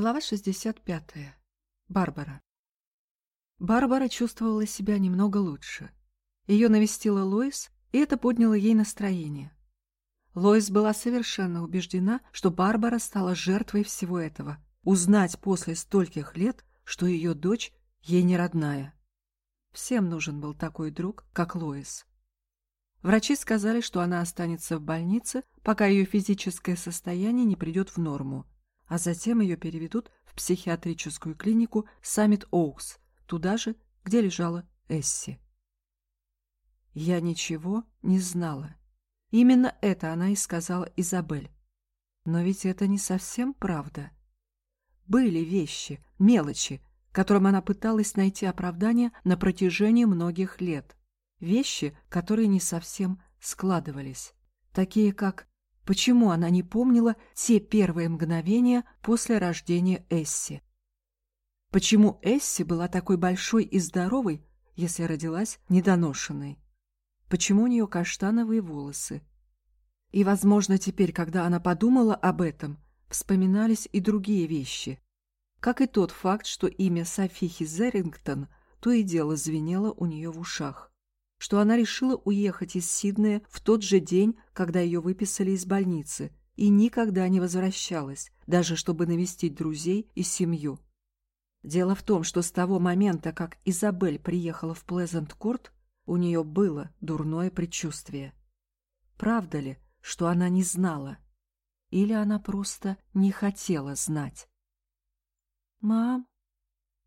Глава 65. Барбара. Барбара чувствовала себя немного лучше. Ее навестила Лоис, и это подняло ей настроение. Лоис была совершенно убеждена, что Барбара стала жертвой всего этого. Узнать после стольких лет, что ее дочь ей не родная. Всем нужен был такой друг, как Лоис. Врачи сказали, что она останется в больнице, пока ее физическое состояние не придет в норму, а затем ее переведут в психиатрическую клинику Саммит Оукс, туда же, где лежала Эсси. Я ничего не знала. Именно это она и сказала Изабель. Но ведь это не совсем правда. Были вещи, мелочи, которым она пыталась найти оправдание на протяжении многих лет. Вещи, которые не совсем складывались. Такие как Почему она не помнила те первые мгновения после рождения Эсси? Почему Эсси была такой большой и здоровой, если родилась недоношенной? Почему у нее каштановые волосы? И, возможно, теперь, когда она подумала об этом, вспоминались и другие вещи. Как и тот факт, что имя Софихи Зерингтон то и дело звенело у нее в ушах что она решила уехать из Сиднея в тот же день, когда ее выписали из больницы, и никогда не возвращалась, даже чтобы навестить друзей и семью. Дело в том, что с того момента, как Изабель приехала в Плезент-Корт, у нее было дурное предчувствие. Правда ли, что она не знала? Или она просто не хотела знать? «Мам?»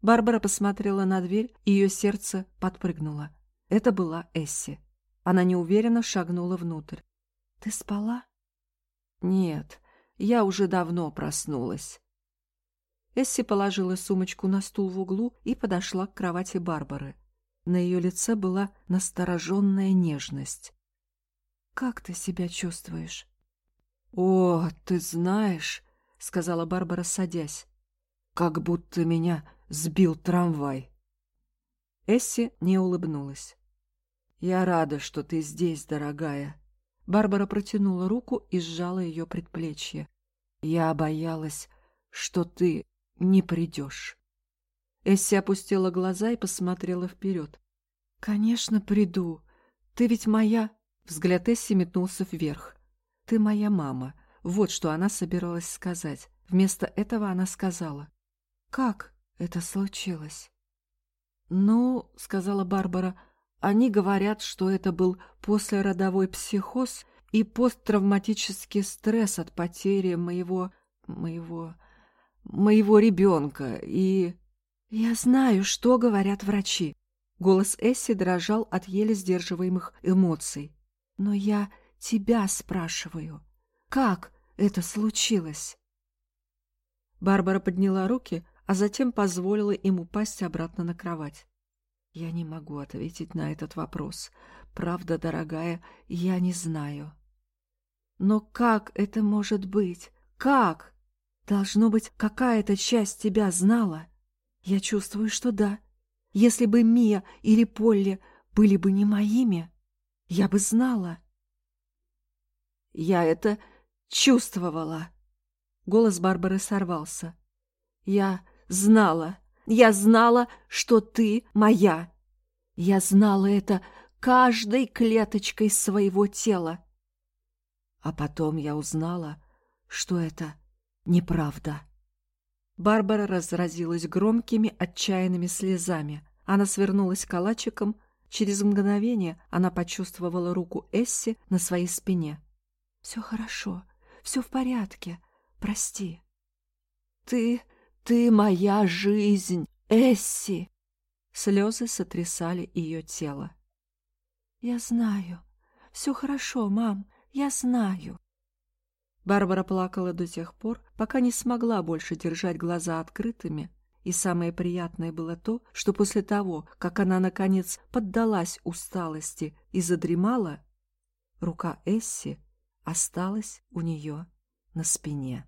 Барбара посмотрела на дверь, и ее сердце подпрыгнуло. Это была Эсси. Она неуверенно шагнула внутрь. «Ты спала?» «Нет, я уже давно проснулась». Эсси положила сумочку на стул в углу и подошла к кровати Барбары. На ее лице была настороженная нежность. «Как ты себя чувствуешь?» «О, ты знаешь», — сказала Барбара, садясь, — «как будто меня сбил трамвай». Эсси не улыбнулась. «Я рада, что ты здесь, дорогая». Барбара протянула руку и сжала ее предплечье. «Я боялась, что ты не придешь». Эсси опустила глаза и посмотрела вперед. «Конечно, приду. Ты ведь моя...» Взгляд Эсси метнулся вверх. «Ты моя мама». Вот что она собиралась сказать. Вместо этого она сказала. «Как это случилось?» «Ну, — сказала Барбара, — они говорят, что это был послеродовой психоз и посттравматический стресс от потери моего... моего... моего ребенка, и... Я знаю, что говорят врачи. Голос Эсси дрожал от еле сдерживаемых эмоций. Но я тебя спрашиваю. Как это случилось? Барбара подняла руки, а затем позволила им упасть обратно на кровать. Я не могу ответить на этот вопрос. Правда, дорогая, я не знаю. Но как это может быть? Как? Должно быть, какая-то часть тебя знала. Я чувствую, что да. Если бы Мия или Полли были бы не моими, я бы знала. Я это чувствовала. Голос Барбары сорвался. Я знала. Я знала, что ты моя. Я знала это каждой клеточкой своего тела. А потом я узнала, что это неправда. Барбара разразилась громкими отчаянными слезами. Она свернулась калачиком. Через мгновение она почувствовала руку Эсси на своей спине. «Все хорошо, все в порядке. Прости». «Ты «Ты моя жизнь, Эсси!» Слезы сотрясали ее тело. «Я знаю. Все хорошо, мам, я знаю». Барбара плакала до тех пор, пока не смогла больше держать глаза открытыми, и самое приятное было то, что после того, как она, наконец, поддалась усталости и задремала, рука Эсси осталась у нее на спине.